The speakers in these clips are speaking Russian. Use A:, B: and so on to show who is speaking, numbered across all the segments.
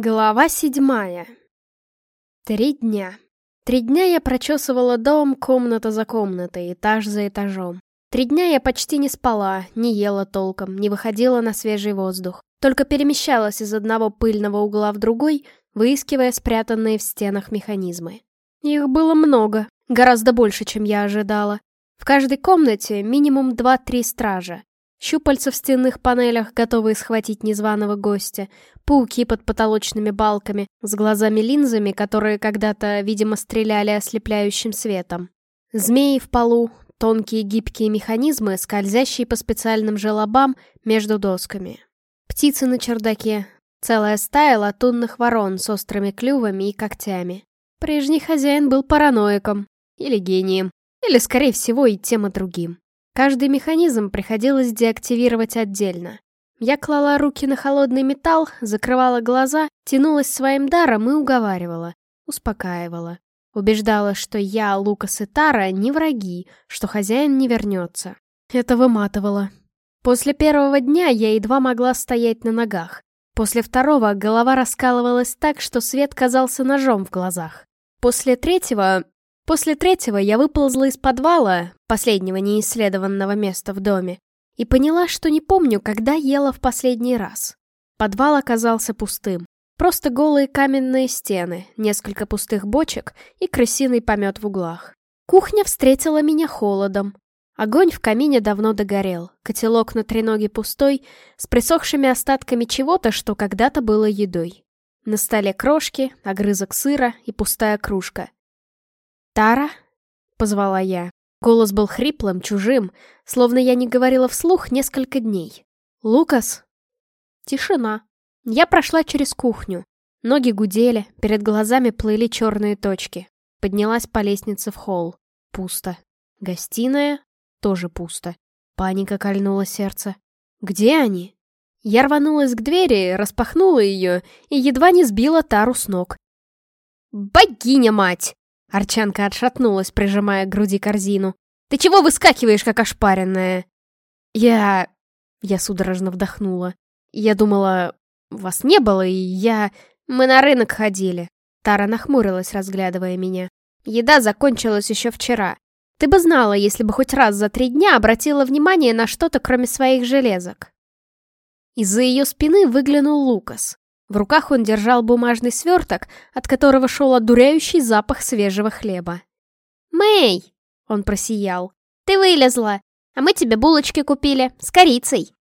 A: Глава седьмая. Три дня. Три дня я прочесывала дом комната за комнатой, этаж за этажом. Три дня я почти не спала, не ела толком, не выходила на свежий воздух. Только перемещалась из одного пыльного угла в другой, выискивая спрятанные в стенах механизмы. Их было много, гораздо больше, чем я ожидала. В каждой комнате минимум два-три стража. Щупальца в стенных панелях, готовые схватить незваного гостя, пауки под потолочными балками, с глазами-линзами, которые когда-то, видимо, стреляли ослепляющим светом. Змеи в полу, тонкие гибкие механизмы, скользящие по специальным желобам между досками. Птицы на чердаке, целая стая латунных ворон с острыми клювами и когтями. Прежний хозяин был параноиком, или гением, или, скорее всего, и тем и другим. Каждый механизм приходилось деактивировать отдельно. Я клала руки на холодный металл, закрывала глаза, тянулась своим даром и уговаривала, успокаивала. Убеждала, что я, Лукас и Тара не враги, что хозяин не вернется. Это выматывало. После первого дня я едва могла стоять на ногах. После второго голова раскалывалась так, что свет казался ножом в глазах. После третьего После третьего я выползла из подвала, последнего неисследованного места в доме, и поняла, что не помню, когда ела в последний раз. Подвал оказался пустым. Просто голые каменные стены, несколько пустых бочек и крысиный помет в углах. Кухня встретила меня холодом. Огонь в камине давно догорел, котелок на треноге пустой, с присохшими остатками чего-то, что когда-то было едой. На столе крошки, огрызок сыра и пустая кружка — «Тара?» — позвала я. Голос был хриплым, чужим, словно я не говорила вслух несколько дней. «Лукас?» Тишина. Я прошла через кухню. Ноги гудели, перед глазами плыли черные точки. Поднялась по лестнице в холл. Пусто. Гостиная? Тоже пусто. Паника кольнула сердце. Где они? Я рванулась к двери, распахнула ее и едва не сбила Тару с ног. «Богиня, мать!» Арчанка отшатнулась, прижимая к груди корзину. «Ты чего выскакиваешь, как ошпаренная?» «Я...» Я судорожно вдохнула. «Я думала, вас не было, и я... Мы на рынок ходили». Тара нахмурилась, разглядывая меня. «Еда закончилась еще вчера. Ты бы знала, если бы хоть раз за три дня обратила внимание на что-то, кроме своих железок». Из-за ее спины выглянул Лукас. В руках он держал бумажный сверток, от которого шел одуряющий запах свежего хлеба. «Мэй!» — он просиял. «Ты вылезла! А мы тебе булочки купили, с корицей!»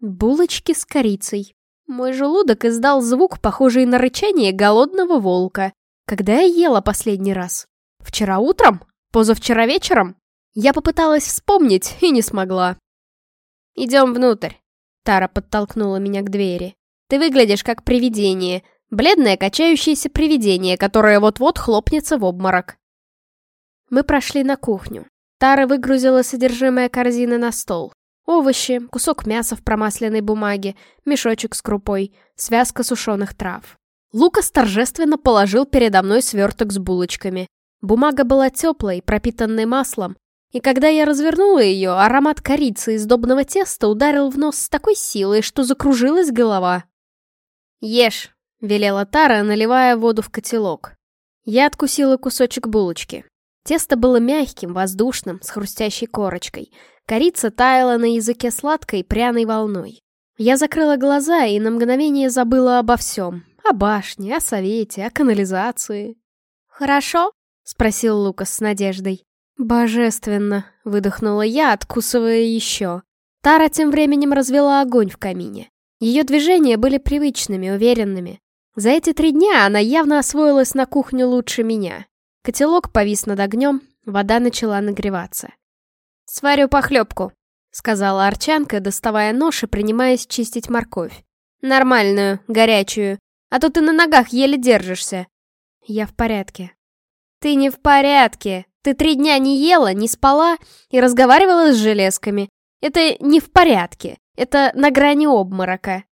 A: Булочки с корицей. Мой желудок издал звук, похожий на рычание голодного волка. Когда я ела последний раз? Вчера утром? Позавчера вечером? Я попыталась вспомнить и не смогла. «Идем внутрь», — Тара подтолкнула меня к двери. Ты выглядишь как привидение. Бледное качающееся привидение, которое вот-вот хлопнется в обморок. Мы прошли на кухню. Тара выгрузила содержимое корзины на стол. Овощи, кусок мяса в промасленной бумаге, мешочек с крупой, связка сушеных трав. Лукас торжественно положил передо мной сверток с булочками. Бумага была теплой, пропитанной маслом, и когда я развернула ее, аромат корицы и сдобного теста ударил в нос с такой силой, что закружилась голова. «Ешь», — велела Тара, наливая воду в котелок. Я откусила кусочек булочки. Тесто было мягким, воздушным, с хрустящей корочкой. Корица таяла на языке сладкой, пряной волной. Я закрыла глаза и на мгновение забыла обо всем. О башне, о совете, о канализации. «Хорошо?» — спросил Лукас с надеждой. «Божественно!» — выдохнула я, откусывая еще. Тара тем временем развела огонь в камине. Ее движения были привычными, уверенными. За эти три дня она явно освоилась на кухню лучше меня. Котелок повис над огнем, вода начала нагреваться. «Сварю похлебку», — сказала Арчанка, доставая нож и принимаясь чистить морковь. «Нормальную, горячую, а то ты на ногах еле держишься». «Я в порядке». «Ты не в порядке. Ты три дня не ела, не спала и разговаривала с железками. Это не в порядке. Это на грани обморока.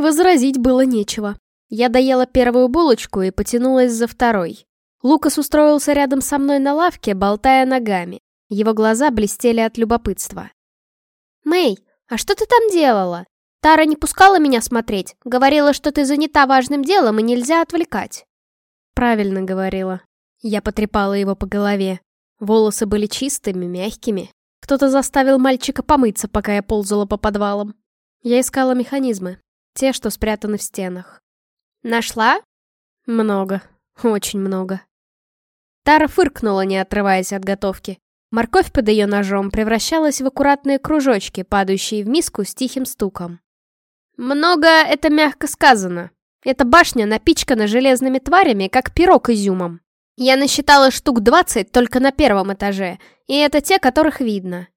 A: Возразить было нечего. Я доела первую булочку и потянулась за второй. Лукас устроился рядом со мной на лавке, болтая ногами. Его глаза блестели от любопытства. «Мэй, а что ты там делала?» Тара не пускала меня смотреть, говорила, что ты занята важным делом и нельзя отвлекать. Правильно говорила. Я потрепала его по голове. Волосы были чистыми, мягкими. Кто-то заставил мальчика помыться, пока я ползала по подвалам. Я искала механизмы. Те, что спрятаны в стенах. Нашла? Много. Очень много. Тара фыркнула, не отрываясь от готовки. Морковь под ее ножом превращалась в аккуратные кружочки, падающие в миску с тихим стуком. «Много — это мягко сказано. Эта башня напичкана железными тварями, как пирог изюмом. Я насчитала штук двадцать только на первом этаже, и это те, которых видно».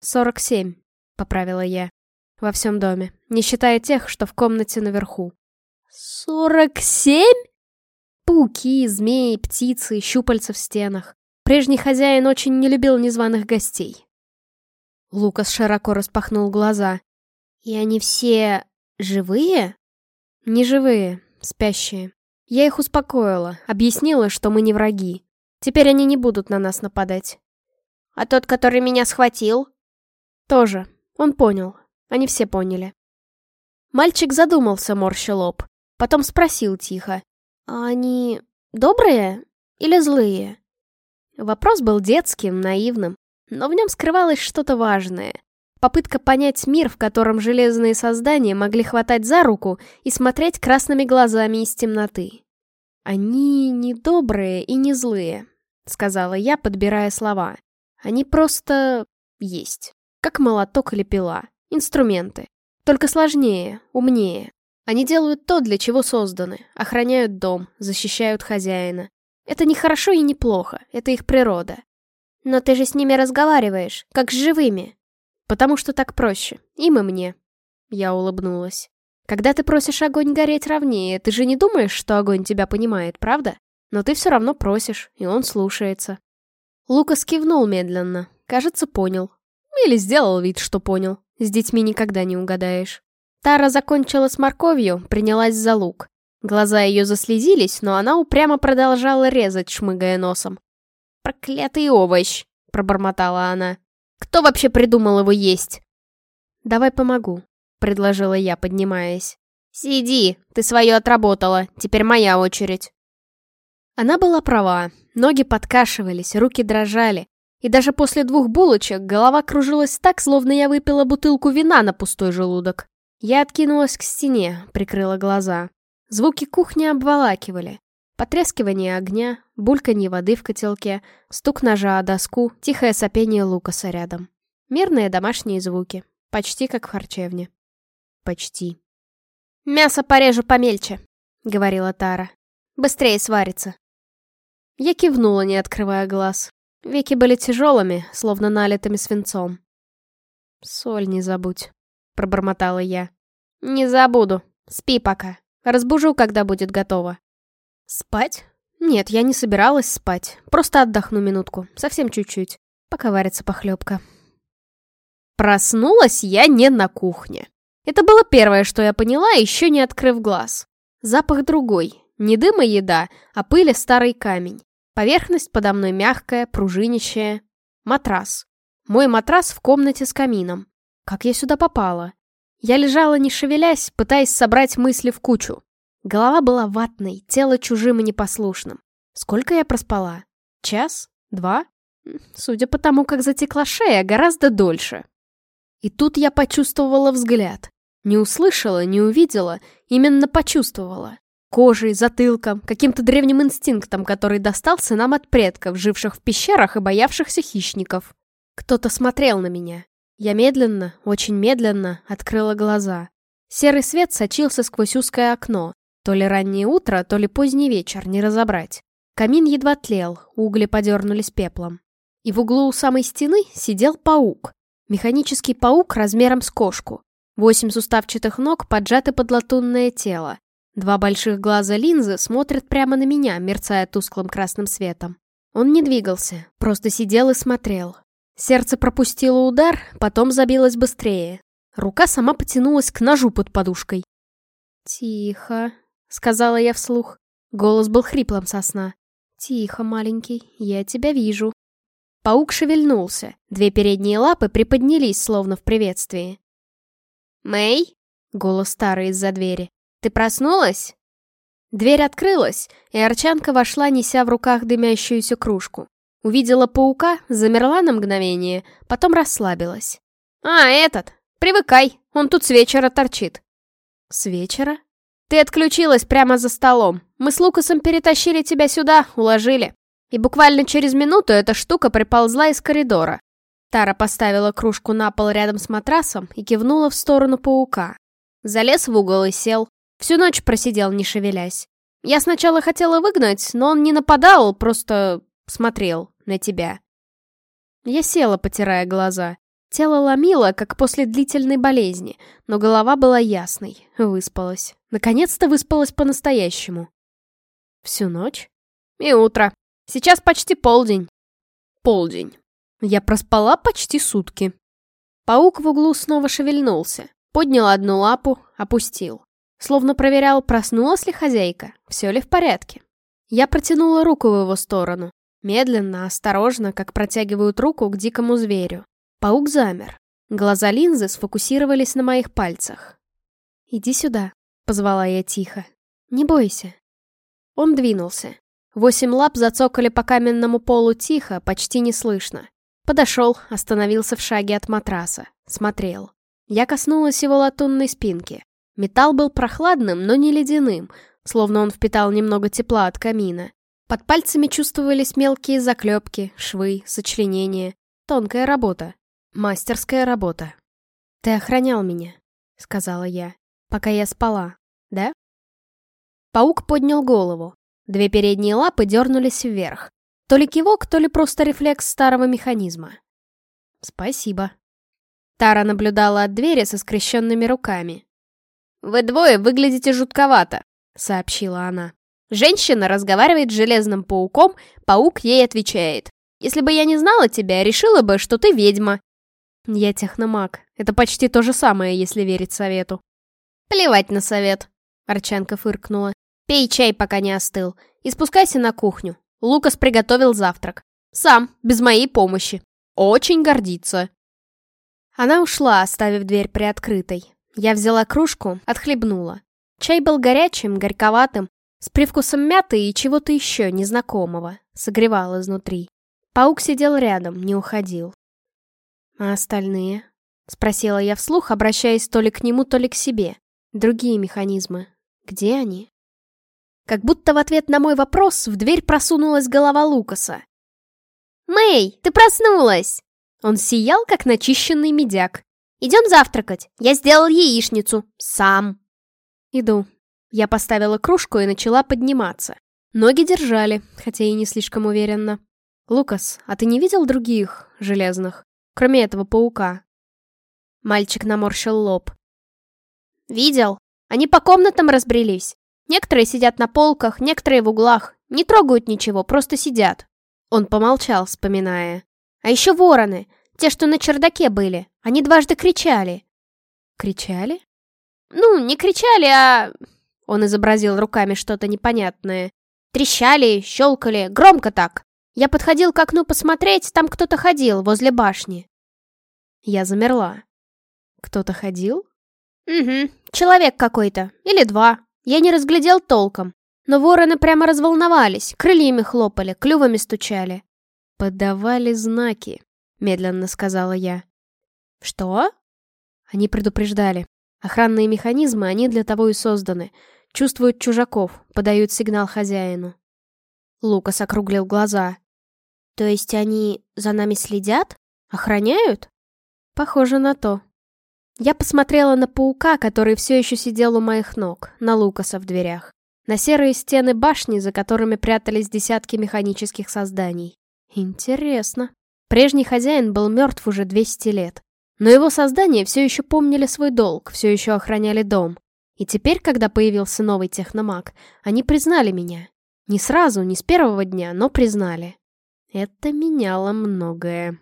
A: «Сорок семь», — поправила я. «Во всем доме, не считая тех, что в комнате наверху». «Сорок семь?» Пауки, змеи, птицы, щупальца в стенах. Прежний хозяин очень не любил незваных гостей. Лукас широко распахнул глаза. «И они все... живые?» «Не живые, спящие. Я их успокоила, объяснила, что мы не враги. Теперь они не будут на нас нападать». «А тот, который меня схватил?» «Тоже. Он понял. Они все поняли». Мальчик задумался, морща лоб. Потом спросил тихо. «А они добрые или злые?» Вопрос был детским, наивным, но в нем скрывалось что-то важное. Попытка понять мир, в котором железные создания могли хватать за руку и смотреть красными глазами из темноты. «Они не добрые и не злые», — сказала я, подбирая слова. «Они просто... есть. Как молоток или пила. Инструменты. Только сложнее, умнее. Они делают то, для чего созданы, охраняют дом, защищают хозяина. Это не хорошо и не плохо, это их природа. Но ты же с ними разговариваешь, как с живыми. Потому что так проще, им и мне. Я улыбнулась. Когда ты просишь огонь гореть ровнее, ты же не думаешь, что огонь тебя понимает, правда? Но ты все равно просишь, и он слушается. Лукас кивнул медленно, кажется, понял. Или сделал вид, что понял. С детьми никогда не угадаешь. Тара закончила с морковью, принялась за лук. Глаза ее заслезились, но она упрямо продолжала резать, шмыгая носом. «Проклятый овощ!» — пробормотала она. «Кто вообще придумал его есть?» «Давай помогу», — предложила я, поднимаясь. «Сиди, ты свое отработала, теперь моя очередь». Она была права, ноги подкашивались, руки дрожали, и даже после двух булочек голова кружилась так, словно я выпила бутылку вина на пустой желудок. Я откинулась к стене, прикрыла глаза. Звуки кухни обволакивали. Потрескивание огня, бульканье воды в котелке, стук ножа о доску, тихое сопение Лукаса рядом. Мирные домашние звуки, почти как в харчевне. Почти. «Мясо порежу помельче», — говорила Тара. «Быстрее сварится». Я кивнула, не открывая глаз. Веки были тяжелыми, словно налитыми свинцом. «Соль не забудь», пробормотала я. «Не забуду. Спи пока. Разбужу, когда будет готово». «Спать? Нет, я не собиралась спать. Просто отдохну минутку. Совсем чуть-чуть. Пока варится похлебка». Проснулась я не на кухне. Это было первое, что я поняла, еще не открыв глаз. Запах другой. Не дыма еда, а пыли старый камень. Поверхность подо мной мягкая, пружинищая. Матрас. Мой матрас в комнате с камином. Как я сюда попала? Я лежала не шевелясь, пытаясь собрать мысли в кучу. Голова была ватной, тело чужим и непослушным. Сколько я проспала? Час? Два? Судя по тому, как затекла шея, гораздо дольше. И тут я почувствовала взгляд. Не услышала, не увидела, именно почувствовала. Кожей, затылком, каким-то древним инстинктом, который достался нам от предков, живших в пещерах и боявшихся хищников. Кто-то смотрел на меня. Я медленно, очень медленно открыла глаза. Серый свет сочился сквозь узкое окно. То ли раннее утро, то ли поздний вечер, не разобрать. Камин едва тлел, угли подернулись пеплом. И в углу у самой стены сидел паук. Механический паук размером с кошку. Восемь суставчатых ног поджаты под латунное тело. Два больших глаза линзы смотрят прямо на меня, мерцая тусклым красным светом. Он не двигался, просто сидел и смотрел. Сердце пропустило удар, потом забилось быстрее. Рука сама потянулась к ножу под подушкой. «Тихо», — сказала я вслух. Голос был хриплым со сна. «Тихо, маленький, я тебя вижу». Паук шевельнулся. Две передние лапы приподнялись, словно в приветствии. «Мэй?» Голос старый из-за двери. «Ты проснулась?» Дверь открылась, и Арчанка вошла, неся в руках дымящуюся кружку. Увидела паука, замерла на мгновение, потом расслабилась. «А, этот! Привыкай, он тут с вечера торчит». «С вечера?» «Ты отключилась прямо за столом. Мы с Лукасом перетащили тебя сюда, уложили. И буквально через минуту эта штука приползла из коридора. Тара поставила кружку на пол рядом с матрасом и кивнула в сторону паука. Залез в угол и сел. Всю ночь просидел, не шевелясь. Я сначала хотела выгнать, но он не нападал, просто смотрел на тебя. Я села, потирая глаза. Тело ломило, как после длительной болезни, но голова была ясной, выспалась. Наконец-то выспалась по-настоящему. Всю ночь? И утро. Сейчас почти полдень. Полдень. Я проспала почти сутки. Паук в углу снова шевельнулся. Поднял одну лапу, опустил. Словно проверял, проснулась ли хозяйка, все ли в порядке. Я протянула руку в его сторону. Медленно, осторожно, как протягивают руку к дикому зверю. Паук замер. Глаза линзы сфокусировались на моих пальцах. «Иди сюда», — позвала я тихо. «Не бойся». Он двинулся. Восемь лап зацокали по каменному полу тихо, почти неслышно. Подошел, остановился в шаге от матраса. Смотрел. Я коснулась его латунной спинки. Металл был прохладным, но не ледяным, словно он впитал немного тепла от камина. Под пальцами чувствовались мелкие заклепки, швы, сочленения. Тонкая работа. Мастерская работа. «Ты охранял меня», — сказала я, — «пока я спала, да?» Паук поднял голову. Две передние лапы дернулись вверх. То ли кивок, то ли просто рефлекс старого механизма. Спасибо. Тара наблюдала от двери со скрещенными руками. «Вы двое выглядите жутковато», — сообщила она. Женщина разговаривает с железным пауком, паук ей отвечает. «Если бы я не знала тебя, решила бы, что ты ведьма». «Я техномаг. Это почти то же самое, если верить совету». «Плевать на совет», — Арчанка фыркнула. «Пей чай, пока не остыл, и спускайся на кухню. Лукас приготовил завтрак. Сам, без моей помощи. Очень гордится. Она ушла, оставив дверь приоткрытой. Я взяла кружку, отхлебнула. Чай был горячим, горьковатым, с привкусом мяты и чего-то еще незнакомого. Согревал изнутри. Паук сидел рядом, не уходил. «А остальные?» — спросила я вслух, обращаясь то ли к нему, то ли к себе. Другие механизмы. Где они? Как будто в ответ на мой вопрос в дверь просунулась голова Лукаса. «Мэй, ты проснулась!» Он сиял, как начищенный медяк. «Идем завтракать. Я сделал яичницу. Сам». «Иду». Я поставила кружку и начала подниматься. Ноги держали, хотя и не слишком уверенно. «Лукас, а ты не видел других железных? Кроме этого паука?» Мальчик наморщил лоб. «Видел. Они по комнатам разбрелись. Некоторые сидят на полках, некоторые в углах. Не трогают ничего, просто сидят. Он помолчал, вспоминая. А еще вороны. Те, что на чердаке были. Они дважды кричали. Кричали? Ну, не кричали, а... Он изобразил руками что-то непонятное. Трещали, щелкали, громко так. Я подходил к окну посмотреть, там кто-то ходил, возле башни. Я замерла. Кто-то ходил? Угу, человек какой-то. Или два. Я не разглядел толком, но вороны прямо разволновались, крыльями хлопали, клювами стучали. «Подавали знаки», — медленно сказала я. «Что?» Они предупреждали. Охранные механизмы, они для того и созданы. Чувствуют чужаков, подают сигнал хозяину. Лукас округлил глаза. «То есть они за нами следят? Охраняют?» «Похоже на то», я посмотрела на паука, который все еще сидел у моих ног, на Лукаса в дверях. На серые стены башни, за которыми прятались десятки механических созданий. Интересно. Прежний хозяин был мертв уже 200 лет. Но его создания все еще помнили свой долг, все еще охраняли дом. И теперь, когда появился новый техномаг, они признали меня. Не сразу, не с первого дня, но признали. Это меняло многое.